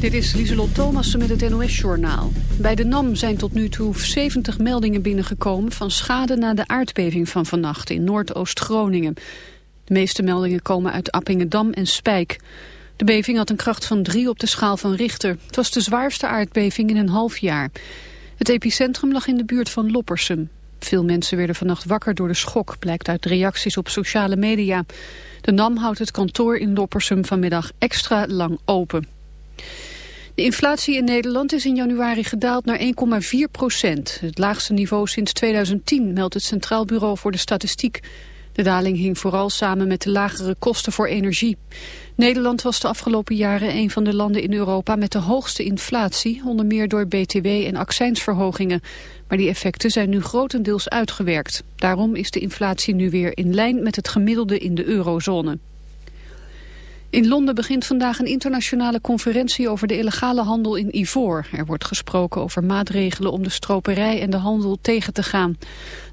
Dit is Lieselot Thomassen met het NOS-journaal. Bij de NAM zijn tot nu toe 70 meldingen binnengekomen... van schade na de aardbeving van vannacht in Noordoost-Groningen. De meeste meldingen komen uit Appingedam en Spijk. De beving had een kracht van 3 op de schaal van Richter. Het was de zwaarste aardbeving in een half jaar. Het epicentrum lag in de buurt van Loppersum. Veel mensen werden vannacht wakker door de schok, blijkt uit reacties op sociale media. De NAM houdt het kantoor in Loppersum vanmiddag extra lang open. De inflatie in Nederland is in januari gedaald naar 1,4 procent. Het laagste niveau sinds 2010, meldt het Centraal Bureau voor de Statistiek. De daling hing vooral samen met de lagere kosten voor energie. Nederland was de afgelopen jaren een van de landen in Europa met de hoogste inflatie, onder meer door btw en accijnsverhogingen. Maar die effecten zijn nu grotendeels uitgewerkt. Daarom is de inflatie nu weer in lijn met het gemiddelde in de eurozone. In Londen begint vandaag een internationale conferentie over de illegale handel in ivoor. Er wordt gesproken over maatregelen om de stroperij en de handel tegen te gaan.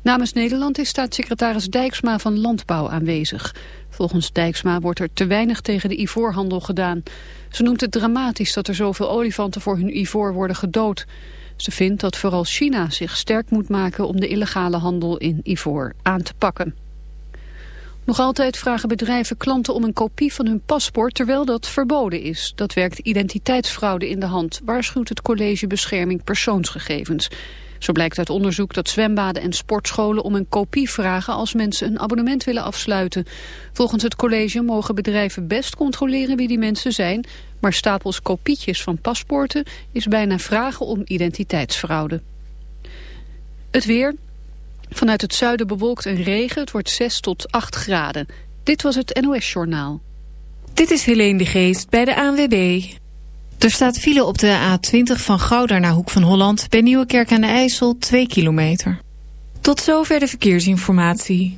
Namens Nederland is staatssecretaris Dijksma van Landbouw aanwezig. Volgens Dijksma wordt er te weinig tegen de ivoorhandel gedaan. Ze noemt het dramatisch dat er zoveel olifanten voor hun ivoor worden gedood. Ze vindt dat vooral China zich sterk moet maken om de illegale handel in ivoor aan te pakken. Nog altijd vragen bedrijven klanten om een kopie van hun paspoort terwijl dat verboden is. Dat werkt identiteitsfraude in de hand, waarschuwt het College Bescherming Persoonsgegevens. Zo blijkt uit onderzoek dat zwembaden en sportscholen om een kopie vragen als mensen een abonnement willen afsluiten. Volgens het college mogen bedrijven best controleren wie die mensen zijn, maar stapels kopietjes van paspoorten is bijna vragen om identiteitsfraude. Het weer, Vanuit het zuiden bewolkt en regen. Het wordt 6 tot 8 graden. Dit was het NOS Journaal. Dit is Helene de Geest bij de ANWB. Er staat file op de A20 van Gouda naar Hoek van Holland... bij Nieuwekerk aan de IJssel 2 kilometer. Tot zover de verkeersinformatie.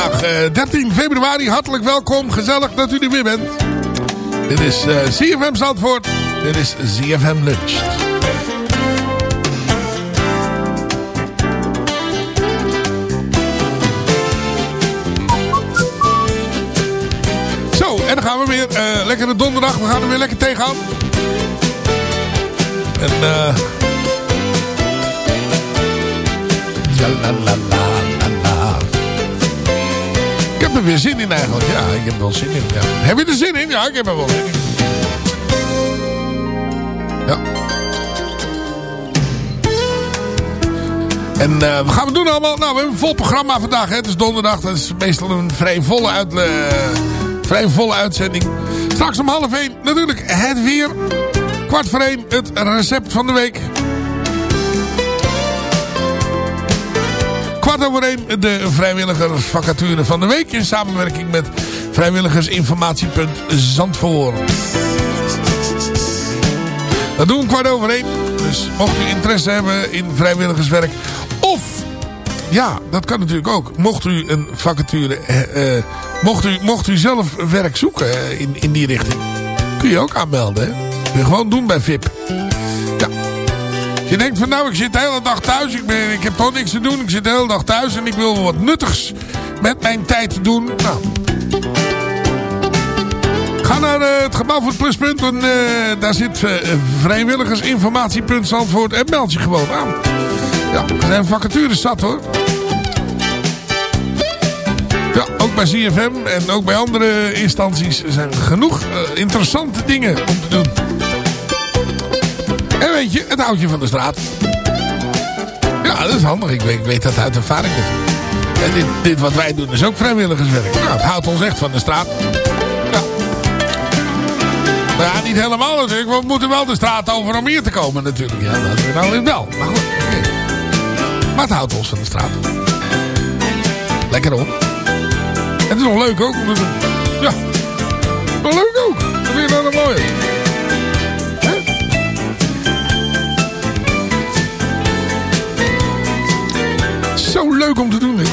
Vandaag 13 eh, februari. Hartelijk welkom. Gezellig dat u er weer bent. Dit is uh, eh, CFM Zandvoort. Dit is CFM Lunch. Zo, en dan gaan we weer. Uh, lekkere donderdag. We gaan er weer lekker tegenaan. En eh... heb er weer zin in eigenlijk. Ja, ik heb er wel zin in. Ja. Heb je er zin in? Ja, ik heb er wel zin in. Ja. En uh, wat gaan we doen allemaal? Nou, we hebben een vol programma vandaag. Hè. Het is donderdag. Dat is meestal een vrij volle, uit, uh, vrij volle uitzending. Straks om half één natuurlijk het weer. Kwart voor één het recept van de week. Kwart over één de vrijwilligersvacature van de week. In samenwerking met vrijwilligersinformatiepunt Zandvoort. Dat doen we kwart over één. Dus mocht u interesse hebben in vrijwilligerswerk. Of, ja, dat kan natuurlijk ook. Mocht u een vacature, eh, eh mocht, u, mocht u zelf werk zoeken eh, in, in die richting. Kun je ook aanmelden. Hè? Kun je gewoon doen bij VIP. Je denkt van nou, ik zit de hele dag thuis. Ik, ben, ik heb toch niks te doen. Ik zit de hele dag thuis en ik wil wat nuttigs met mijn tijd doen. Nou. Ga naar uh, het gebouw voor het pluspunt. En, uh, daar zit uh, vrijwilligersinformatiepunt Zandvoort. En meld je gewoon aan. Ja, er zijn vacatures zat hoor. Ja, ook bij CFM en ook bij andere instanties zijn genoeg interessante dingen om te doen. En weet je, het houdt je van de straat. Ja, dat is handig. Ik weet, ik weet dat uit ervaring. En dit, dit wat wij doen is ook vrijwilligerswerk. Nou, het houdt ons echt van de straat. Ja. Nou ja, niet helemaal natuurlijk. We moeten wel de straat over om hier te komen natuurlijk. Ja, dat is nou wel. Maar goed, okay. Maar het houdt ons van de straat. Lekker hoor. En het is nog leuk ook. Ja. Nog leuk ook. Dat vind je nou mooi. Zo leuk om te doen. Hè?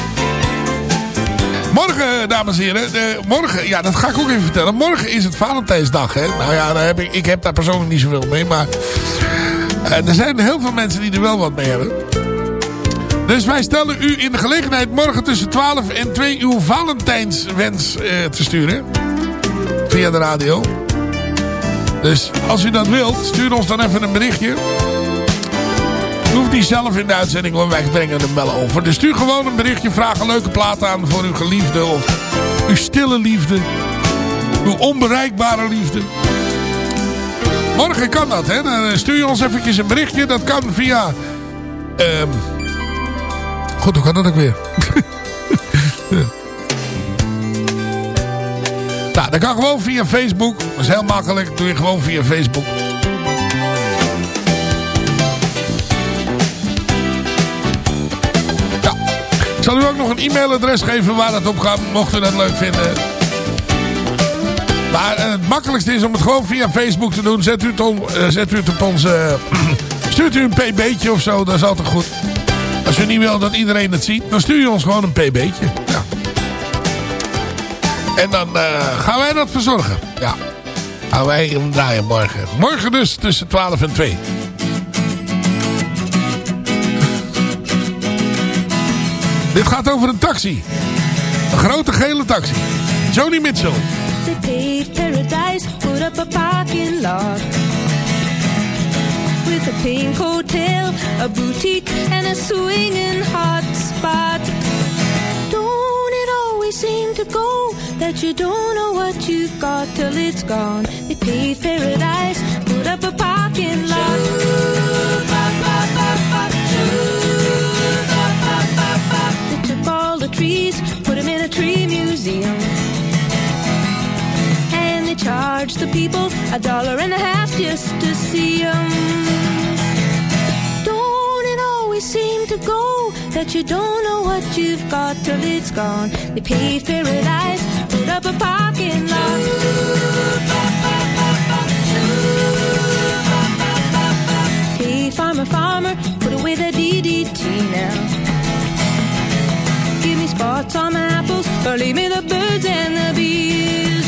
Morgen, dames en heren. Morgen, ja, dat ga ik ook even vertellen. Morgen is het Valentijnsdag. Hè? Nou ja, daar heb ik, ik heb daar persoonlijk niet zoveel mee. Maar uh, er zijn heel veel mensen die er wel wat mee hebben. Dus wij stellen u in de gelegenheid morgen tussen 12 en 2 uw Valentijnswens uh, te sturen. Via de radio. Dus als u dat wilt, stuur ons dan even een berichtje hoeft niet zelf in de uitzending, want wij brengen hem over. Dus stuur gewoon een berichtje, vraag een leuke plaat aan voor uw geliefde of uw stille liefde. Uw onbereikbare liefde. Morgen kan dat, hè. Dan eh, stuur je ons eventjes een berichtje. Dat kan via... Um... Goed, hoe kan dat ook weer? Nou, dat kan gewoon via Facebook. Dat is heel makkelijk. doe je gewoon via Facebook. Zal u ook nog een e-mailadres geven waar dat op gaat, mocht u dat leuk vinden. Maar eh, het makkelijkste is om het gewoon via Facebook te doen. Zet u het, om, uh, zet u het op onze... stuurt u een pb'tje of zo, dat is altijd goed. Als u niet wil dat iedereen het ziet, dan stuur je ons gewoon een pb'tje. Ja. En dan uh, gaan wij dat verzorgen. Ja. Gaan wij hem draaien morgen. Morgen dus tussen 12 en 2. Dit gaat over een taxi. Een grote gele taxi. Joni Mitchell. Paradise, put up a parking lot. With a pink hotel, a boutique and a swinging hot spot. Don't it always seem to go that you don't know what you've got till it's gone. They paradise, dollar and a half just to see them. Don't it always seem to go that you don't know what you've got till it's gone? They pave paradise, put up a parking lot. Hey, farmer, farmer, put away the DDT now Give me spots on my apples, or leave me the birds and the bees.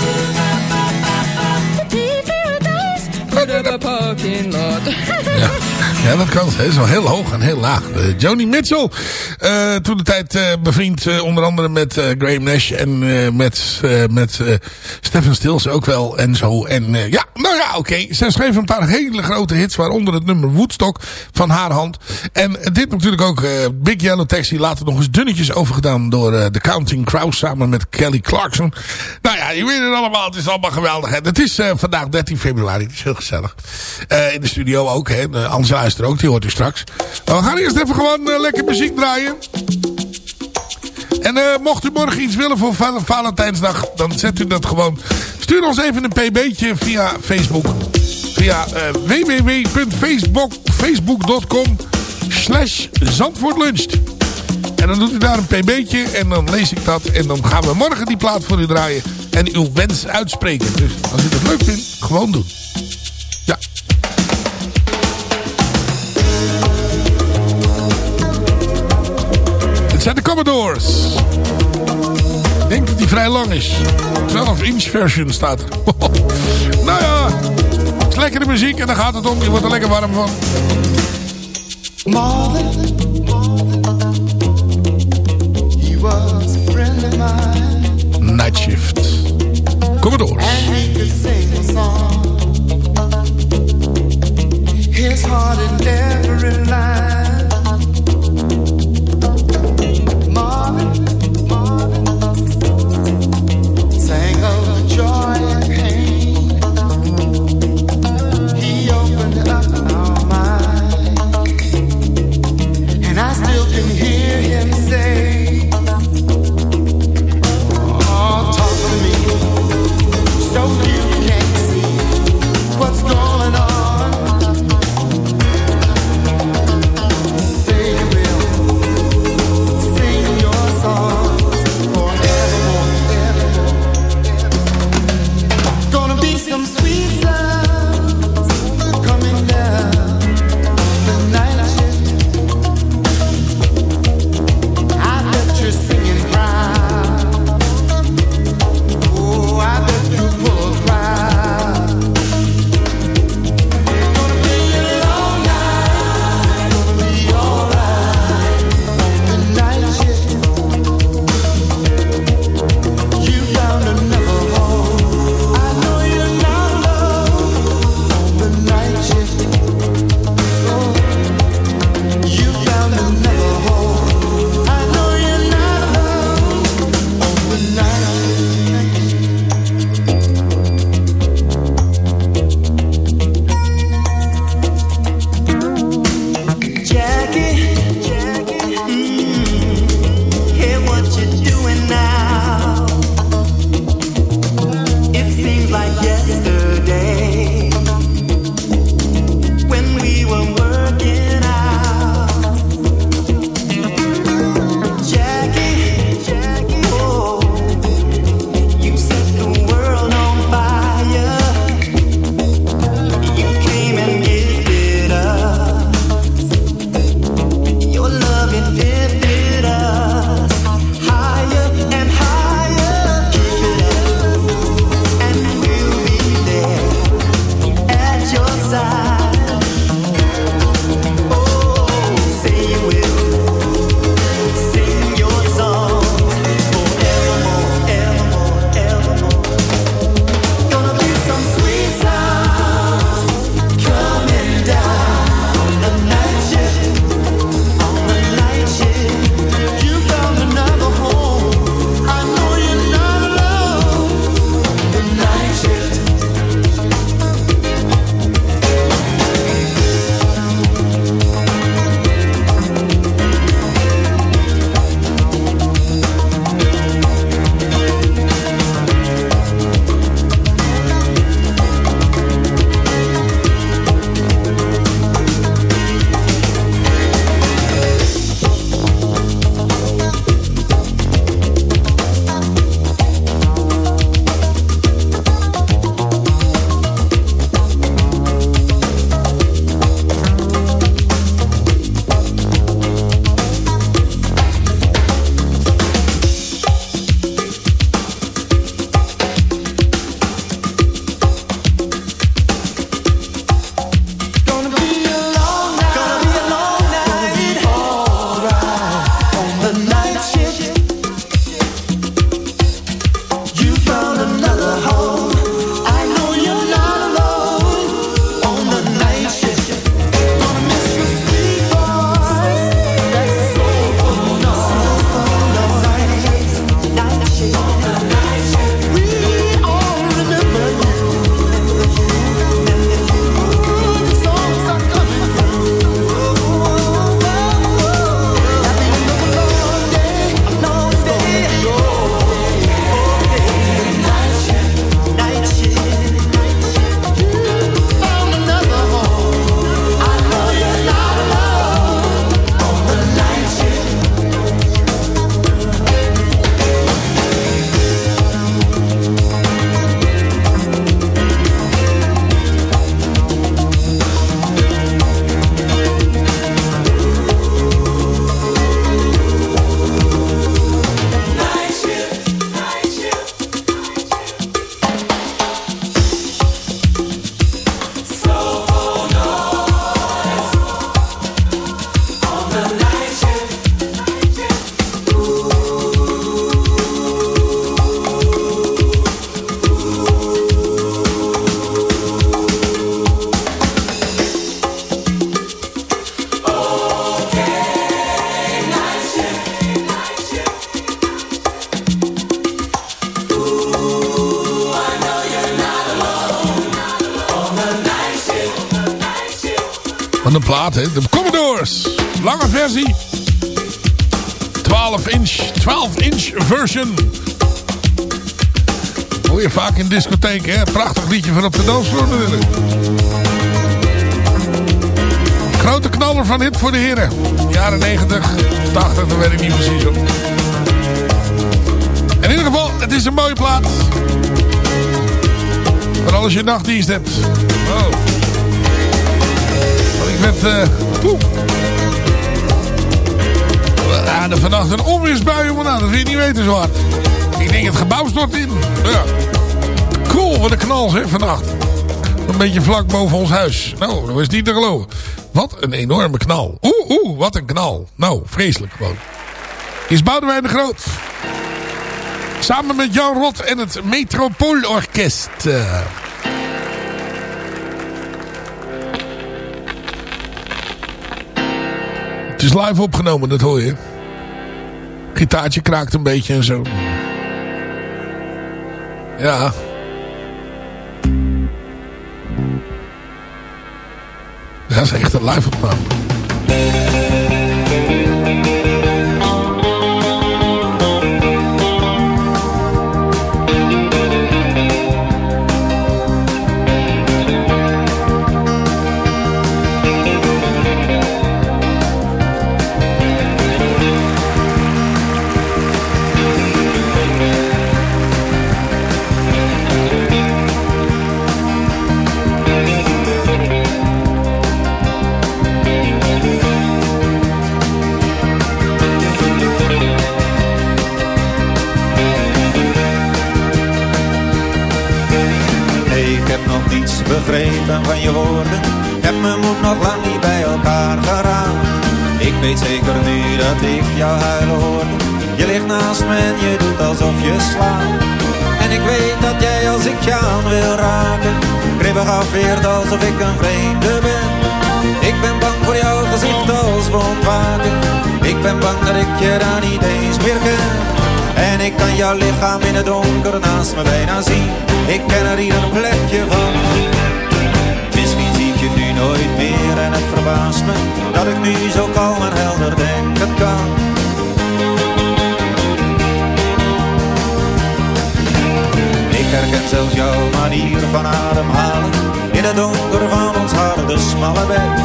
A parking lot. Ja, ja dat kan. Hij is wel heel hoog en heel laag. Uh, Joni Mitchell. Uh, toen de tijd uh, bevriend onder andere met Graham Nash. En met, met Stephen Stills ook wel. En zo. En ja, ja, oké. Okay. Zij schreef een paar hele grote hits. Waaronder het nummer Woodstock van haar hand. En dit natuurlijk ook Big Yellow Taxi. Later nog eens dunnetjes overgedaan door The Counting Crows. Samen met Kelly Clarkson. Nou ja, je weet het allemaal. Het is allemaal geweldig. Het is vandaag 13 februari. Het is heel gezellig. in de studio ook. Hè. Angela is ook. Die hoort u straks. We gaan eerst even gewoon uh, lekker muziek draaien. En uh, mocht u morgen iets willen voor val Valentijnsdag, dan zet u dat gewoon. Stuur ons even een pb'tje via Facebook. Via uh, www.facebook.com slash zandvoortluncht. En dan doet u daar een pb'tje en dan lees ik dat. En dan gaan we morgen die plaat voor u draaien. En uw wens uitspreken. Dus als u het leuk vindt, gewoon doen. Ja. Het zijn de Commodores. Ik denk dat die vrij lang is. 12 inch version staat er. nou ja, het is lekkere muziek en daar gaat het om. Je wordt er lekker warm van. Marvin, he was a friend of mine. Night Shift. Commodores. And he could sing a song. His heart in every line. Hoor je vaak in discotheken, hè? Prachtig liedje voor op de dansvloer natuurlijk. Grote knaller van hit voor de heren. Jaren 90, 80, dat weet ik niet precies op. In ieder geval, het is een mooie plaat. Vooral als je nachtdienst hebt. Oh. Want ik werd... Poeh. Er vannacht een onweersbui, jongen. Nou, dat wil je niet weten zo hard. Ik denk het gebouw stort in. Ja. Cool, wat een knal hè, vannacht. Een beetje vlak boven ons huis. Nou, dat is niet te geloven. Wat een enorme knal. Oeh, oeh, wat een knal. Nou, vreselijk gewoon. Is Boudewijn de Groot. Samen met Jan Rot en het Metropoolorkest. Het is live opgenomen, dat hoor je. Gitaartje kraakt een beetje en zo. Ja. Dat is echt een live opname. Begrepen van je woorden. Heb me moed nog lang niet bij elkaar geraakt Ik weet zeker nu dat ik jou huilen hoorde Je ligt naast me en je doet alsof je slaapt. En ik weet dat jij als ik je aan wil raken Kribbig afweert alsof ik een vreemde ben. Ik ben bang voor jouw gezicht als we ontwaken Ik ben bang dat ik je daar niet eens meer ken. En ik kan jouw lichaam in het donker naast me bijna zien. Ik ken er hier een plekje van nooit meer en het verbaast me dat ik nu zo kalm en helder denken kan. Ik herken zelfs jouw manier van ademhalen in het donker van ons harde smalle bed.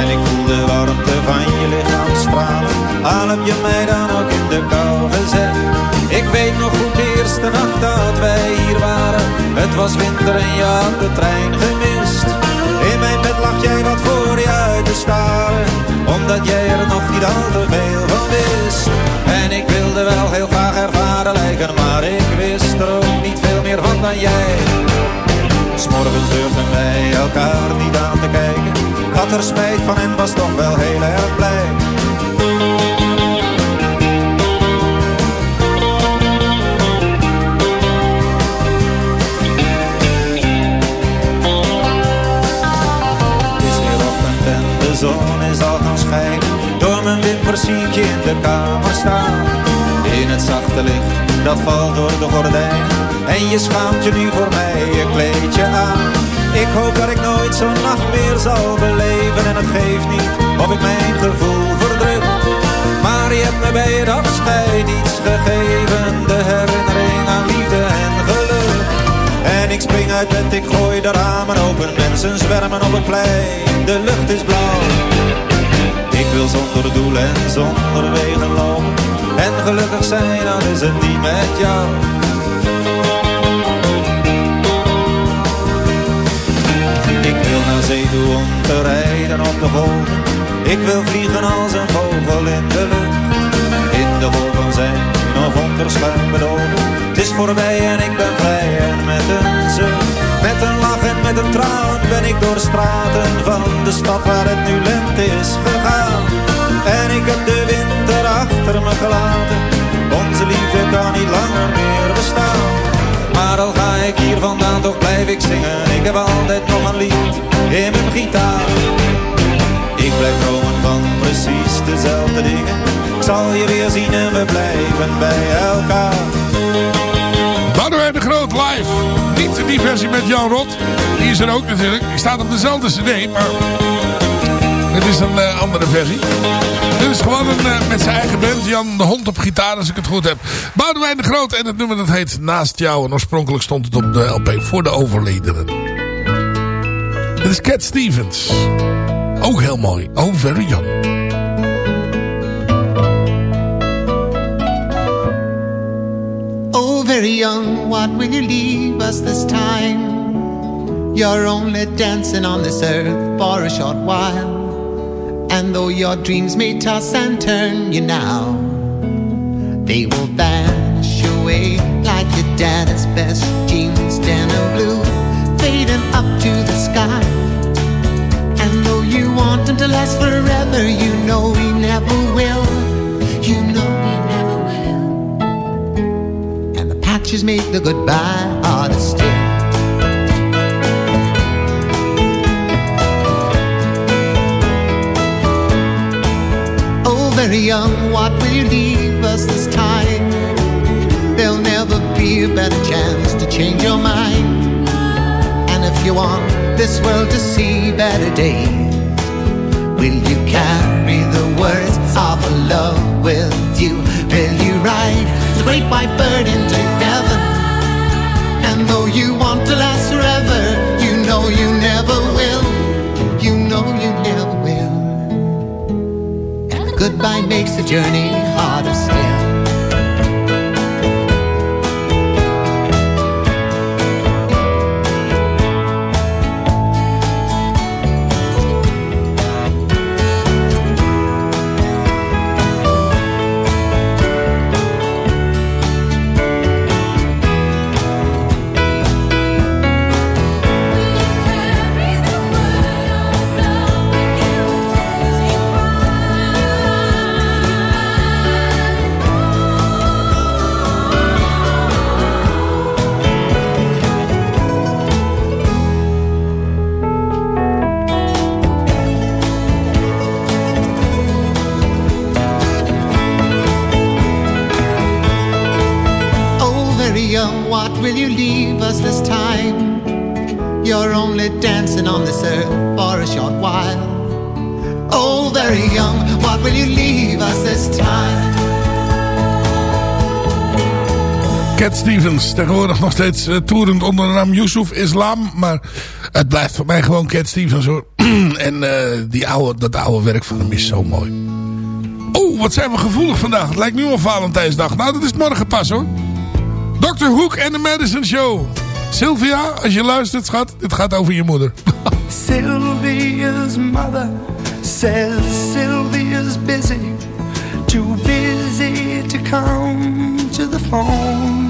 En ik voel de warmte van je lichaam stralen, al heb je mij dan ook in de kou gezet. Ik weet nog goed de eerste nacht dat wij hier waren, het was winter en je had de trein. Lag jij wat voor je uit te staren Omdat jij er nog niet al te veel van wist. En ik wilde wel heel graag ervaren lijken Maar ik wist er ook niet veel meer van dan jij. S'morgens durfden wij elkaar niet aan te kijken. Had er spijt van en was toch wel heel erg blij de kamer staan. In het zachte licht, dat valt door de gordijnen. En je schaamt je nu voor mij je kleedje aan. Ik hoop dat ik nooit zo'n nacht meer zal beleven. En het geeft niet of ik mijn gevoel verdruk. Maar je hebt me bij het afscheid iets gegeven. De herinnering aan liefde en geluk. En ik spring uit bed, ik gooi de ramen open. Mensen zwermen op het plein, de lucht is blauw. Ik wil zonder doel en zonder wegen lopen. En gelukkig zijn, dan is het niet met jou. Ik wil naar zee toe om te rijden op de golven. Ik wil vliegen als een vogel in de lucht. In de wolken zijn of onder schuim bedoven. Het is voorbij en ik ben vrij en met een zucht, met een lach en met een traan ben ik door straten van de stad waar het nu lente is gegaan. En ik heb de winter achter me gelaten, onze liefde kan niet langer meer bestaan. Maar al ga ik hier vandaan, toch blijf ik zingen. Ik heb altijd nog een lied in mijn gitaar. Ik blijf dromen van precies dezelfde dingen. Ik zal je weer zien en we blijven bij elkaar. Die versie met Jan Rot. Die is er ook natuurlijk. Die staat op dezelfde cd. Maar Dit is een uh, andere versie. Dit is gewoon uh, met zijn eigen band. Jan de Hond op gitaar, als ik het goed heb. Boudewijn de Groot en het nummer dat heet Naast Jou. En oorspronkelijk stond het op de LP voor de overledenen. Dit is Cat Stevens. Ook heel mooi. Oh, very young. Very young, what will you leave us this time? You're only dancing on this earth for a short while. And though your dreams may toss and turn you now, they will vanish away like your dad's best jeans, denim blue, fading up to the sky. And though you want them to last forever, you know we never will. You know Patches make the goodbye still. Oh, very young, what will you leave us this time? There'll never be a better chance to change your mind. And if you want this world to see better days, will you carry the words of love with you? Will you ride the great white bird into though you want to last forever, you know you never will. You know you never will goodbye makes the journey harder still. Cat Stevens, tegenwoordig nog steeds uh, toerend onder de naam Yusuf Islam. Maar het blijft voor mij gewoon Cat Stevens hoor. en uh, die oude, dat oude werk van hem is zo mooi. Oh, wat zijn we gevoelig vandaag. Het lijkt nu al Valentijnsdag. Nou, dat is morgen pas hoor. Dr. Hook en de Madison Show. Sylvia, als je luistert, schat, dit gaat over je moeder. Sylvia's mother says Sylvia's busy. Too busy to come to the phone.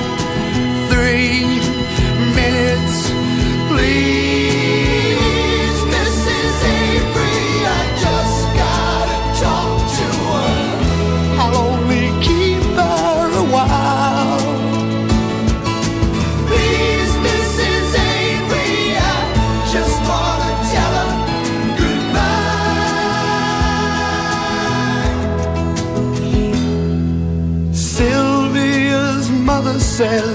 three minutes, please. Mrs. Avery, I just gotta talk to her. I'll only keep her a while. Please, Mrs. Avery, I just wanna tell her goodbye. Sylvia's mother says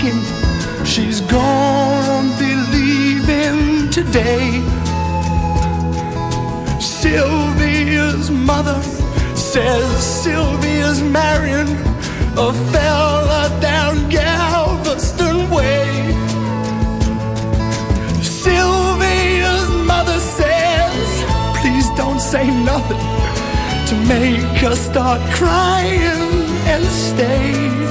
Packing. She's gonna be leaving today. Sylvia's mother says Sylvia's marrying a fella down Galveston Way. Sylvia's mother says, please don't say nothing to make her start crying and stay.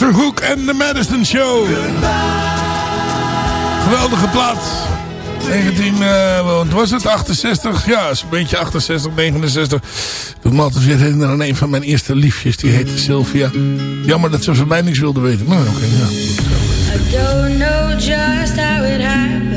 Dr. Hook en The Madison Show. Geweldige plaat. 19, eh, wat was het? 68? Ja, is een beetje 68, 69. Toen me altijd weer herinneren aan een van mijn eerste liefjes. Die heette Sylvia. Jammer dat ze van mij niks wilde weten. Maar oké, ja. I don't know just how it happened.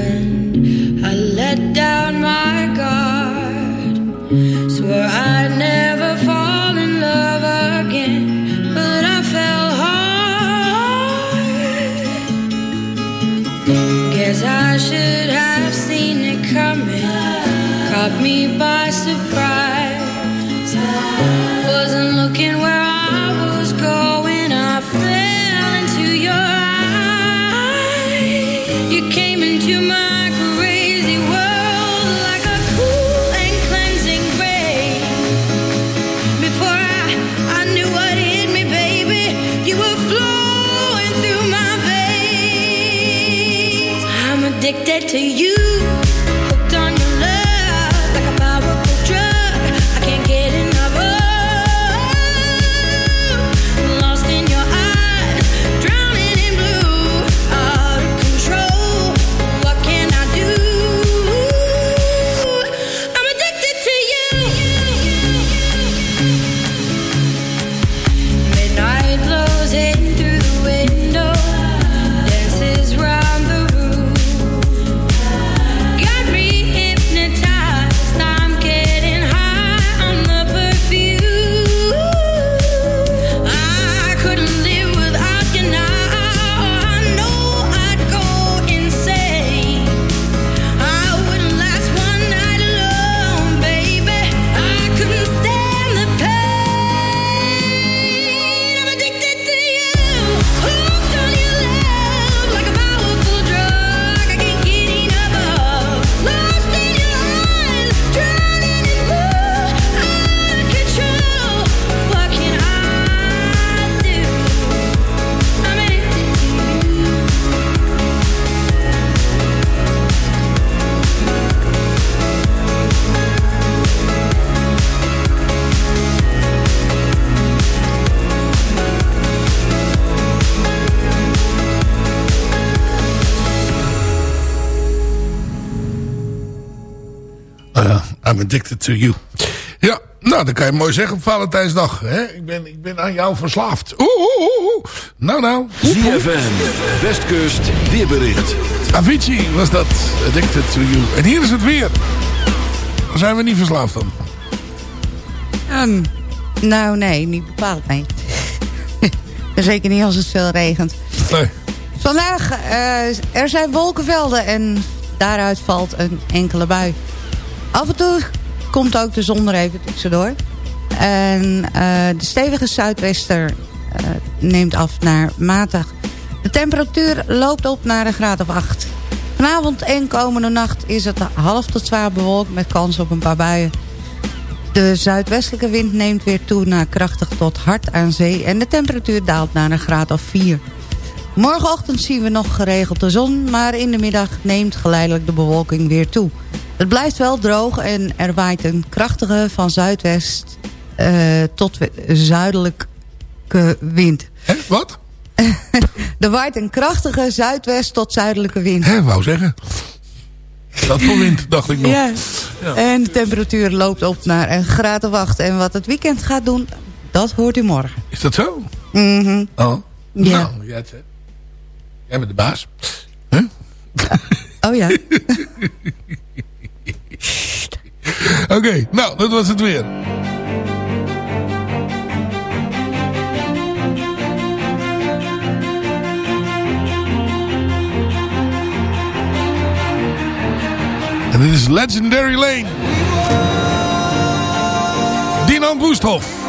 By surprise. Wasn't looking where I was going. I fell into your eyes. You came into my crazy world like addicted to you. Ja, nou, dan kan je mooi zeggen op Valentijnsdag. Hè? Ik, ben, ik ben aan jou verslaafd. Oeh, oeh, oeh. Nou, nou. ZFM, Westkust, weerbericht. Avicii was dat. Addicted to you. En hier is het weer. Dan zijn we niet verslaafd dan. Ehm, nou, nee, niet bepaald, nee. Zeker niet als het veel regent. Nee. Vandaag, eh, er zijn wolkenvelden en daaruit valt een enkele bui. Af en toe komt ook de zon er even tussendoor. En eh, de stevige zuidwester eh, neemt af naar matig. De temperatuur loopt op naar een graad of 8. Vanavond en komende nacht is het half tot zwaar bewolkt met kans op een paar buien. De zuidwestelijke wind neemt weer toe naar krachtig tot hard aan zee... en de temperatuur daalt naar een graad of 4. Morgenochtend zien we nog geregeld de zon... maar in de middag neemt geleidelijk de bewolking weer toe. Het blijft wel droog en er waait een krachtige van zuidwest eh, tot zuidelijke wind. Hè, wat? er waait een krachtige zuidwest tot zuidelijke wind. Hè, wou zeggen. Dat voor wind, dacht ik nog. Ja. Ja. En de temperatuur loopt op naar een graad of acht. En wat het weekend gaat doen, dat hoort u morgen. Is dat zo? Mhm. Oh. Ja. Nou, jij bent de baas. Oh ja. Oké, nou, dat was het weer. En dit is Legendary Lane. Dinant Woesthof.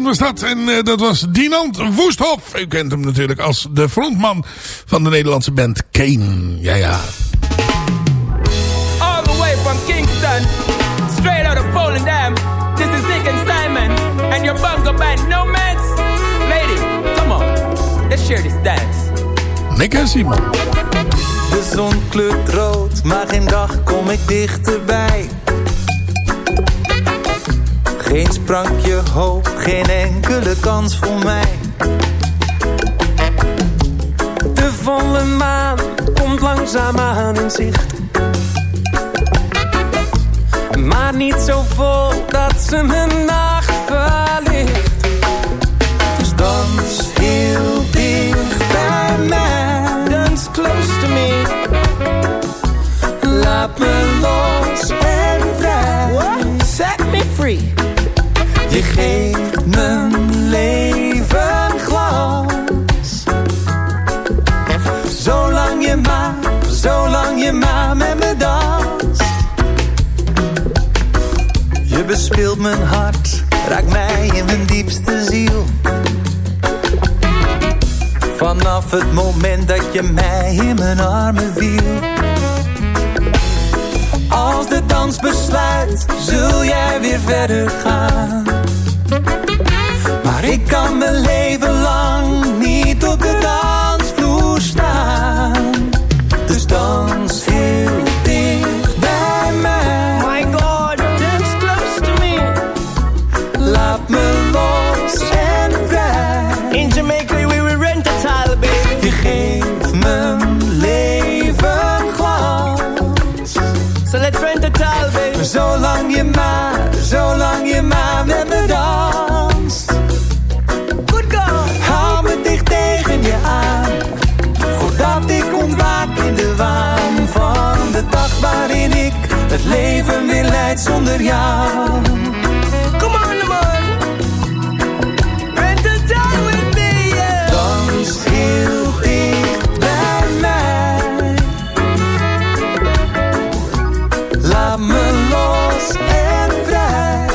Lane was dat. En eh, dat was Dinant Woesthof. U kent hem natuurlijk als de frontman van de Nederlandse band Kane. Ja, ja. All the way from Kingston, straight out of Volendam. This is Nick and Simon, and your bunker band, no mans. Lady, come on, let's share this dance. Nick en Simon. De zon kleurt rood, maar geen dag kom ik dichterbij. Geen sprankje hoop, geen enkele kans voor mij. De volle maan komt langzaamaan in zicht. Maar niet zo vol dat ze mijn nacht verlicht. Dus dans heel dicht bij mij. Dance close to me. Laat me los en vrij. Set me free. Je bespeelt mijn hart, raakt mij in mijn diepste ziel. Vanaf het moment dat je mij in mijn armen viel Als de dans besluit, zul jij weer verder gaan. Maar ik kan mijn leven lang niet op de dansvloer staan. Dus dans waarin ik het leven weer leid zonder jou. Come on, man. Rent a tile with me, yeah. Dans heel dicht bij mij. Laat me los en vrij.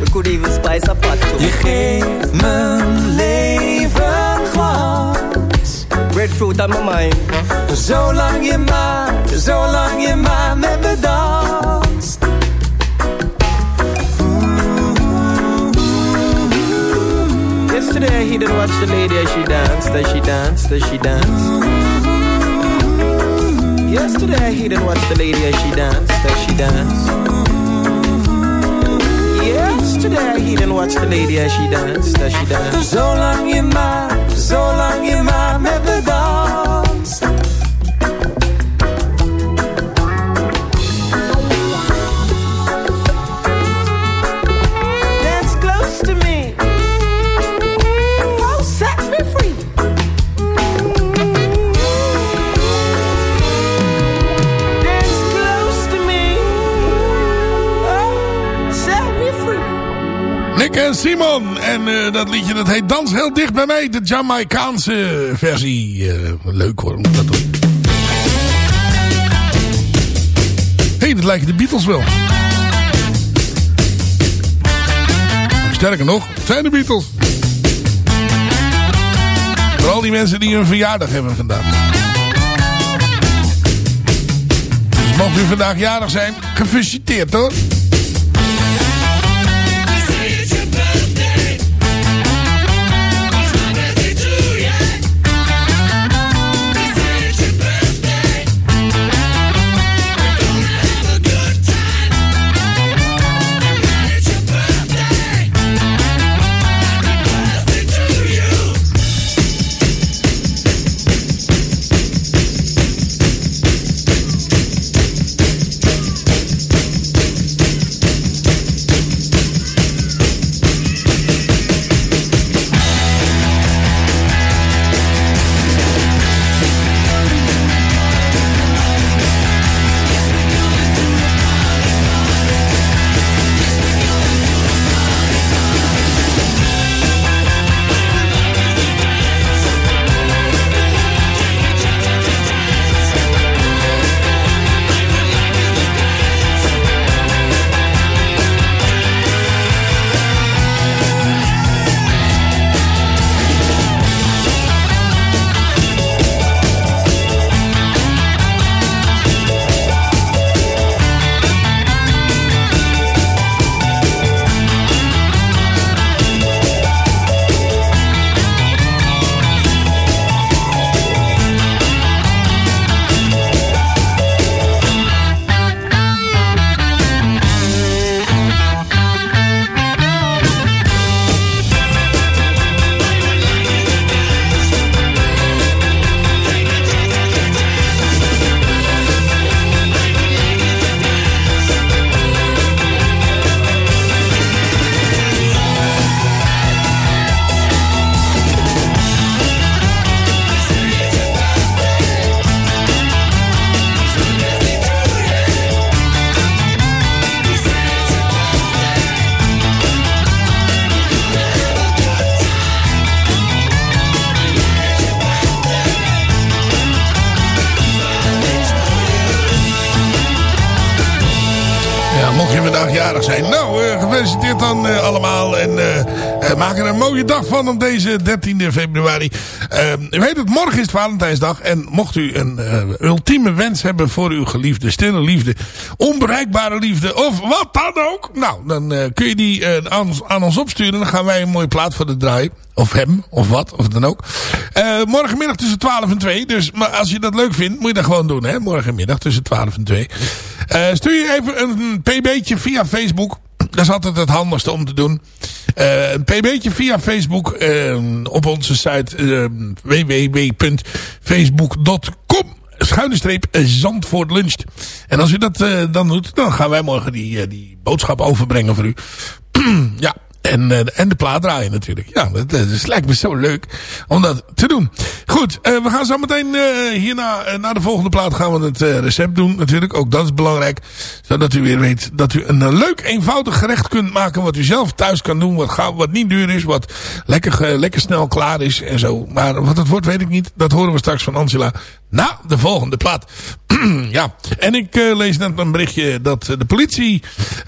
We could even spice up hot. Je geeft mijn leven glans. Breadfruit on my mind. Zolang je maar, zolang je maar met me danst. Yesterday he didn't watch the lady as she danced, as she danced, as she danced. Yesterday he didn't watch the lady as she danced, as she danced. Yesterday he didn't watch the lady as she danced, as she danced. Zolang je maar, zolang je maar met me danst. En Simon. En eh, dat liedje dat heet Dans heel dicht bij mij. De Jamaicaanse versie. Eh, leuk hoor, om dat doen. Hey, dat lijken de Beatles wel. Sterker nog, het zijn de Beatles. Vooral die mensen die een verjaardag hebben vandaag. Dus mocht u vandaag jarig zijn, gefeliciteerd hoor. Vandaag jarig zijn. Nou, eh, gefeliciteerd dan eh, allemaal. En eh, maak er een mooie dag van op deze 13 februari. Eh, u weet het, morgen is Valentijnsdag. En mocht u een ultieme wens hebben voor uw geliefde, stille liefde, onbereikbare liefde of wat dan ook. Nou, dan kun je die aan, aan ons opsturen. Dan gaan wij een mooie plaat voor de draai. Of hem, of wat, of dan ook. Morgenmiddag tussen 12 en 2. Dus maar als je dat leuk vindt, moet je dat gewoon doen. Hè? Morgenmiddag tussen 12 en 2. Eh, stuur je even een pb'tje via Facebook. Dat is altijd het handigste om te doen. Eh, een pb'tje via Facebook eh, op onze site www.facebook.com schuine Zandvoort luncht. En als u dat dan doet, dan gaan wij morgen die, die boodschap overbrengen voor u. ja, en, eh, en de plaat draaien natuurlijk. Ja, dat, dat lijkt me zo leuk om dat te doen. Goed, eh, we gaan zo meteen eh, hierna, eh, na de volgende plaat gaan we het recept doen natuurlijk. Ook dat is belangrijk. Zodat u weer weet dat u een leuk, eenvoudig gerecht kunt maken. Wat u zelf thuis kan doen. Wat, wat niet duur is. Wat lekker, lekker snel klaar is en zo. Maar wat het wordt weet ik niet. Dat horen we straks van Angela na de volgende plaat. ja, en ik eh, lees net een berichtje dat eh, de politie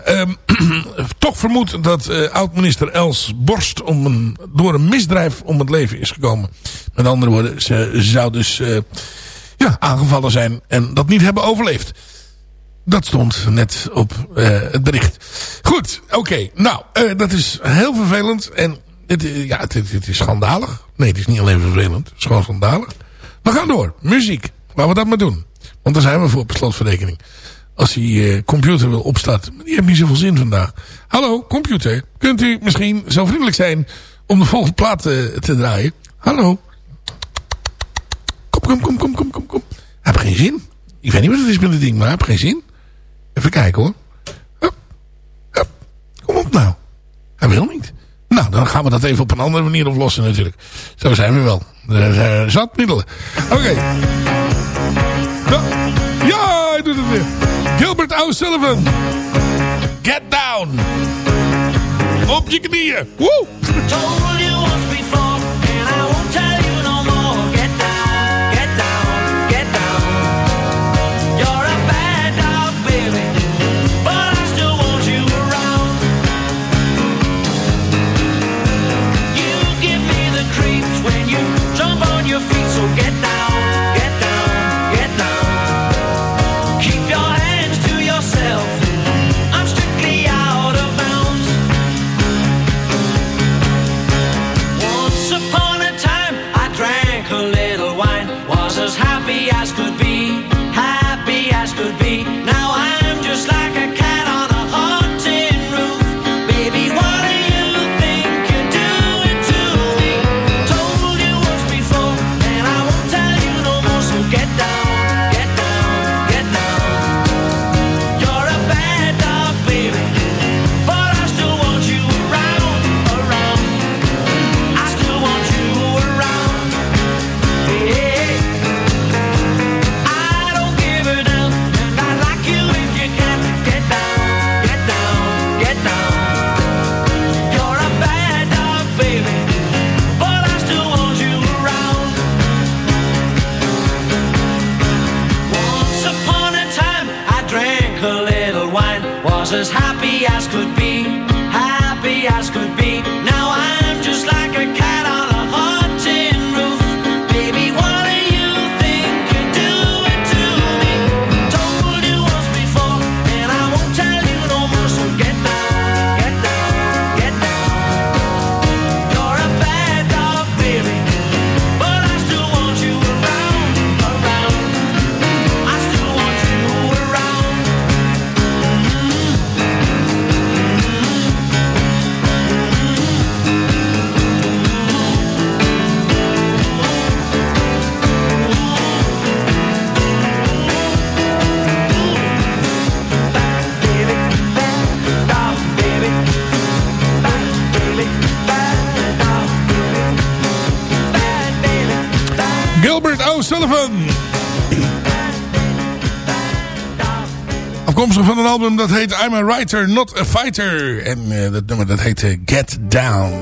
ehm, toch vermoedt dat eh, oud-minister Els Borst om een, door een misdrijf om het leven is gekomen. Met andere woorden, ze zou dus ja, aangevallen zijn en dat niet hebben overleefd. Dat stond net op het bericht. Goed, oké. Nou, dat is heel vervelend. En het, ja, het- het is schandalig. Nee, het is niet alleen vervelend. Het is gewoon schandalig. We gaan door. Muziek. Laten we dat maar doen. Want daar zijn we voor op slotverrekening. Als die eh, computer wil opstarten. Die heeft niet zoveel zin vandaag. Hallo, computer. Kunt u misschien zo vriendelijk zijn om de volgende plaat eh, te draaien? Hallo. Kom, kom, kom, kom, kom, kom, kom. Heeft geen zin. Ik weet niet wat het is met het ding, maar heeft geen zin. Even kijken hoor. Hup, hup. Kom op nou. Hij wil niet. Dan gaan we dat even op een andere manier oplossen natuurlijk. Zo zijn we wel. Er zijn zat middelen. Oké. Ja. ja, hij doet het weer. Gilbert O'Sullivan. Get down. Op je knieën. Woe. Happy as could be, Sullivan. Afkomstig van een album dat heet I'm a Writer, Not a Fighter. En uh, dat nummer dat heet eh, Get Down.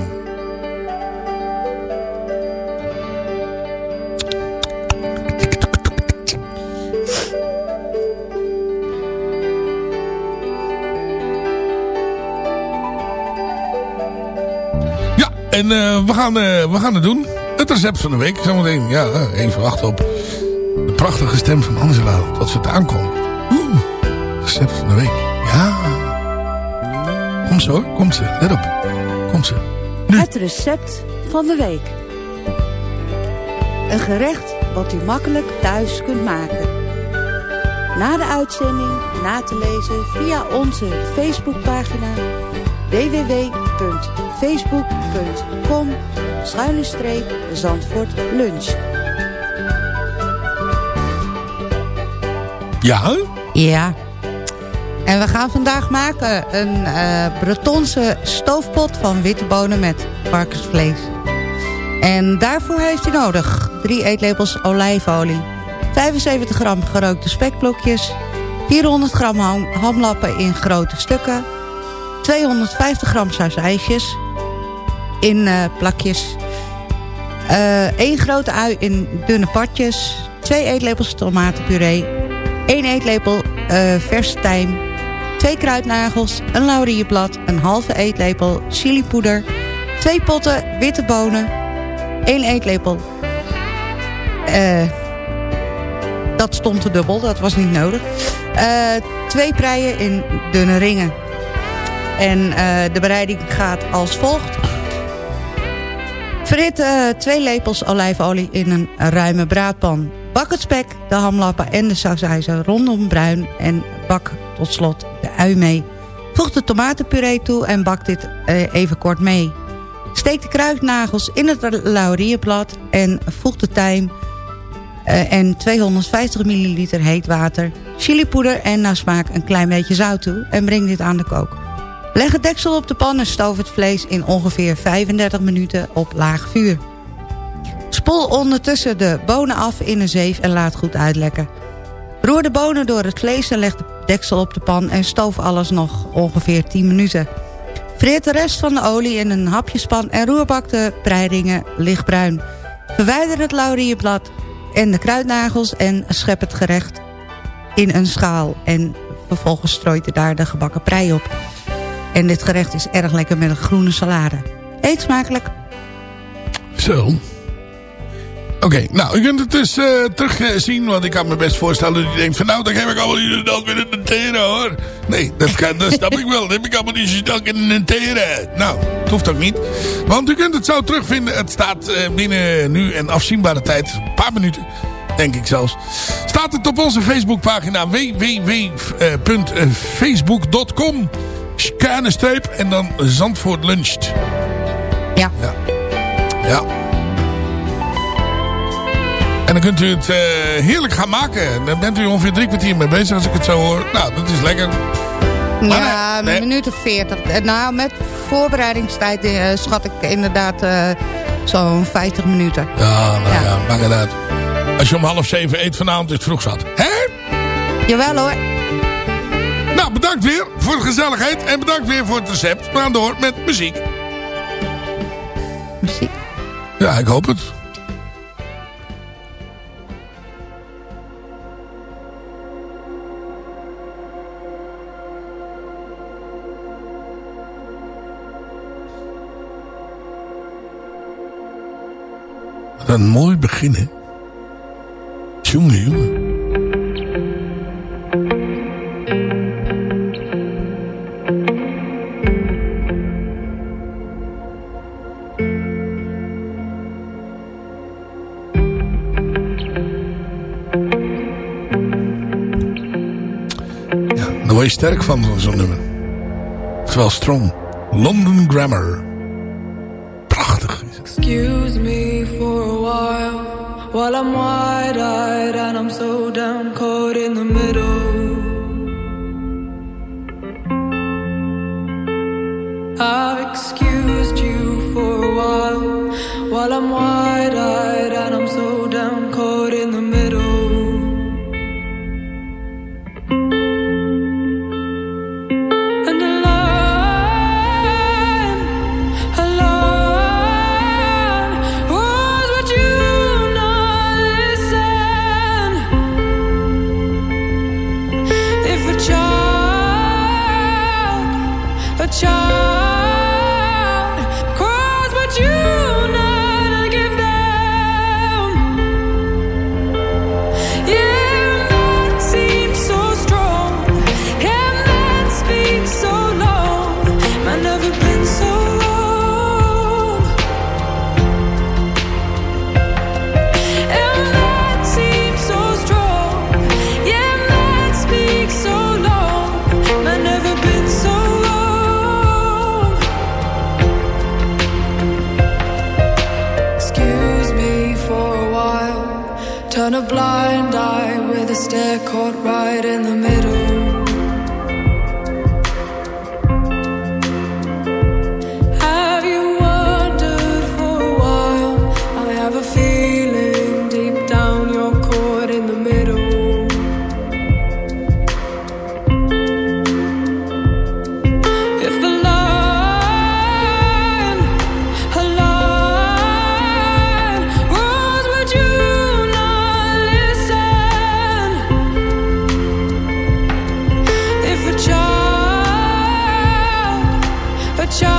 Ja, en eh, we, gaan, we gaan het doen. Het recept van de week zometeen. Ja, even wachten op de prachtige stem van Angela. Tot ze het aankomt. Oeh, recept van de week. Ja. Komt ze hoor, komt ze. Let op. Komt ze. Het recept van de week. Een gerecht wat u makkelijk thuis kunt maken. Na de uitzending na te lezen via onze Facebookpagina www.facebook.com schuine streep Zandvoort Lunch. Ja? Ja. En we gaan vandaag maken een eh Bretonse stoofpot van witte bonen met varkensvlees. En daarvoor heeft u nodig 3 eetlepels olijfolie, 75 gram gerookte spekblokjes, 400 gram ham, hamlappen in grote stukken, 250 gram sausijsjes in eh, plakjes, eh 1 grote ui in dunne partjes, 2 eetlepels tomatenpuree, 1 eetlepel eh verse tijm, 2 kruidnagels, een laurierblad, een halve eetlepel chilipoeder, 2 potten witte bonen, 1 eetlepel. eh dat stond te dubbel, dat was niet nodig. Eh, twee preien in dunne ringen. En eh, de bereiding gaat als volgt. Verhit eh, twee lepels olijfolie in een ruime braadpan. Bak het spek, de hamlappen en de sausijzen rondom bruin en bak tot slot de ui mee. Voeg de tomatenpuree toe en bak dit eh, even kort mee. Steek de kruidnagels in het laurierblad en voeg de tijm eh, en 250 milliliter heet water, chilipoeder en naar smaak een klein beetje zout toe en breng dit aan de kook. Leg het deksel op de pan en stoof het vlees in ongeveer 35 minuten op laag vuur. Spoel ondertussen de bonen af in een zeef en laat goed uitlekken. Roer de bonen door het vlees en leg de deksel op de pan en stoof alles nog ongeveer 10 minuten. Vreet de rest van de olie in een hapjespan en roerbak de preidingen lichtbruin. Verwijder het laurierblad en de kruidnagels en schep het gerecht in een schaal. En vervolgens strooit er daar de gebakken prei op. En dit gerecht is erg lekker met een groene salade. Eet smakelijk. Zo. Oké, nou, u kunt het dus eh, terugzien, want ik kan me best voorstellen dat u denkt van nou, dan heb ik allemaal de weer in de teren hoor. Nee, dat, kan, dat snap ik wel. Dan heb ik allemaal niet de in de teren. Nou, het hoeft ook niet. Want u kunt het zo terugvinden. Het staat eh, binnen nu en afzienbare tijd, een paar minuten, denk ik zelfs. Staat het op onze Facebookpagina www.facebook.com scanne streep en dan Zandvoort luncht. Ja. Ja. ja. En dan kunt u het uh, heerlijk gaan maken. Dan bent u ongeveer drie kwartier mee bezig als ik het zo hoor. Nou, dat is lekker. Maar ja, nee, een minuut of veertig. Nou, met voorbereidingstijd uh, schat ik inderdaad uh, zo'n 50 minuten. Ja, nou ja. ja, maak het uit. Als je om half zeven eet vanavond is het vroeg zat. Hè? Jawel hoor. Nou, bedankt weer voor de gezelligheid. En bedankt weer voor het recept. We gaan door met muziek. Muziek? Ja, ik hoop het. Wat een mooi begin, hè? Jongen, jongen. Word je sterk van, zo'n nummer. Terwijl strong. London Grammar. Prachtig is het. Excuse me for a while While I'm wide-eyed and I'm so down caught in the middle I've excused you for a while While I'm wide-eyed and I'm so touch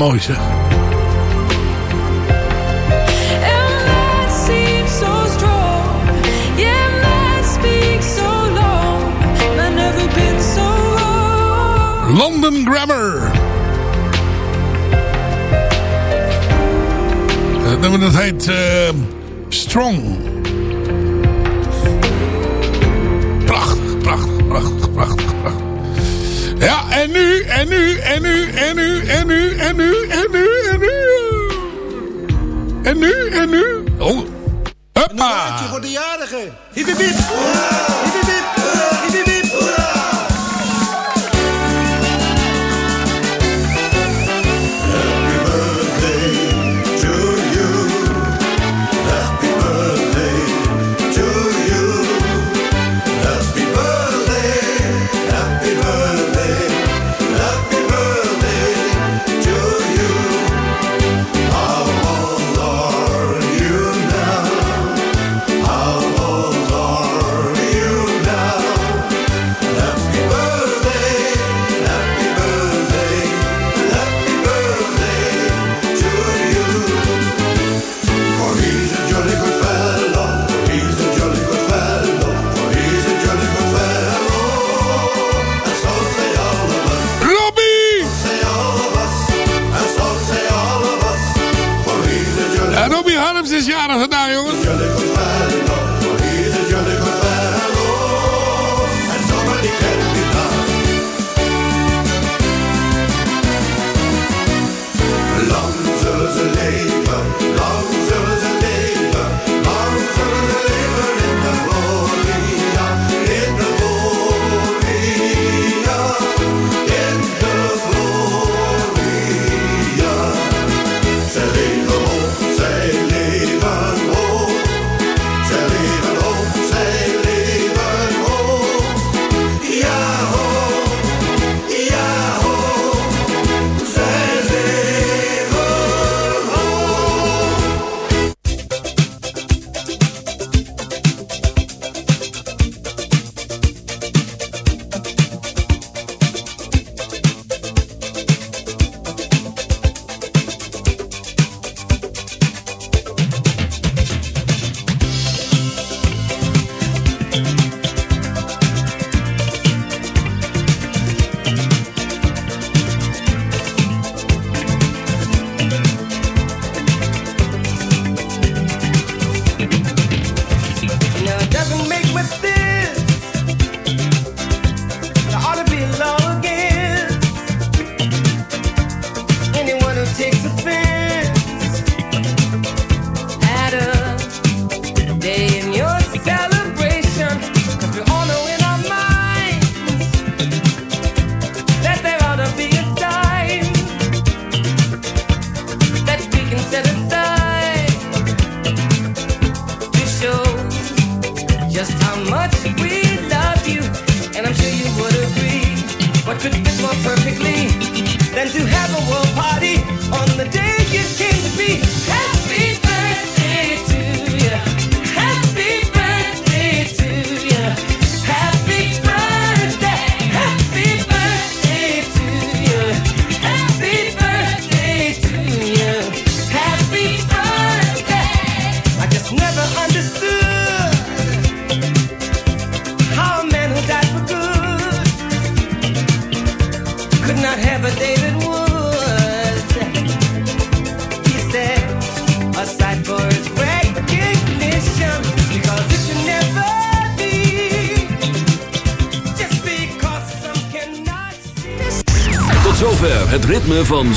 mooi zeg. London Grammar. Dat nummer dat heet uh, Strong. Prachtig, prachtig, prachtig, prachtig en nu, en nu, en nu, en nu, en nu, en nu, en nu. En nu, en nu. Oh. Huppa. Een voor de jarige. Hiep, hiep, hiep.